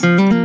Bye.